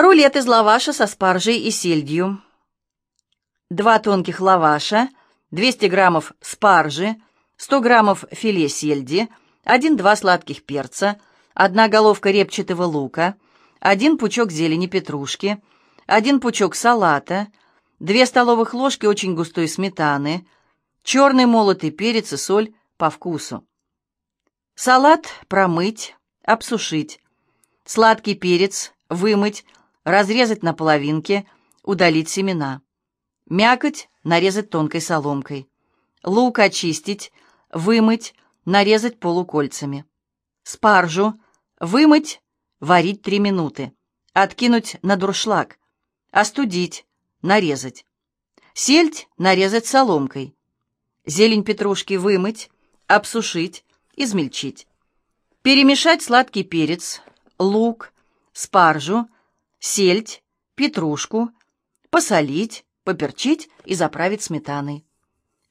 Рулет из лаваша со спаржей и сельдью. Два тонких лаваша, 200 граммов спаржи, 100 граммов филе сельди, 1-2 сладких перца, одна головка репчатого лука, один пучок зелени петрушки, один пучок салата, 2 столовых ложки очень густой сметаны, черный молотый перец и соль по вкусу. Салат промыть, обсушить. Сладкий перец вымыть, разрезать на половинки, удалить семена. Мякоть нарезать тонкой соломкой. Лук очистить, вымыть, нарезать полукольцами. Спаржу вымыть, варить 3 минуты. Откинуть на дуршлаг. Остудить, нарезать. Сельдь нарезать соломкой. Зелень петрушки вымыть, обсушить, измельчить. Перемешать сладкий перец, лук, спаржу, сельдь, петрушку, посолить, поперчить и заправить сметаной.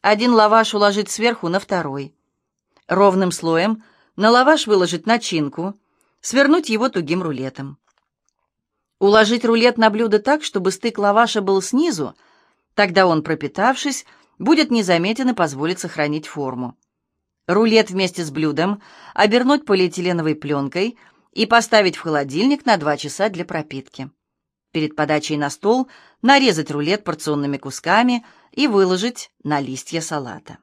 Один лаваш уложить сверху на второй. Ровным слоем на лаваш выложить начинку, свернуть его тугим рулетом. Уложить рулет на блюдо так, чтобы стык лаваша был снизу, тогда он, пропитавшись, будет незаметен и позволит сохранить форму. Рулет вместе с блюдом обернуть полиэтиленовой пленкой – и поставить в холодильник на 2 часа для пропитки. Перед подачей на стол нарезать рулет порционными кусками и выложить на листья салата.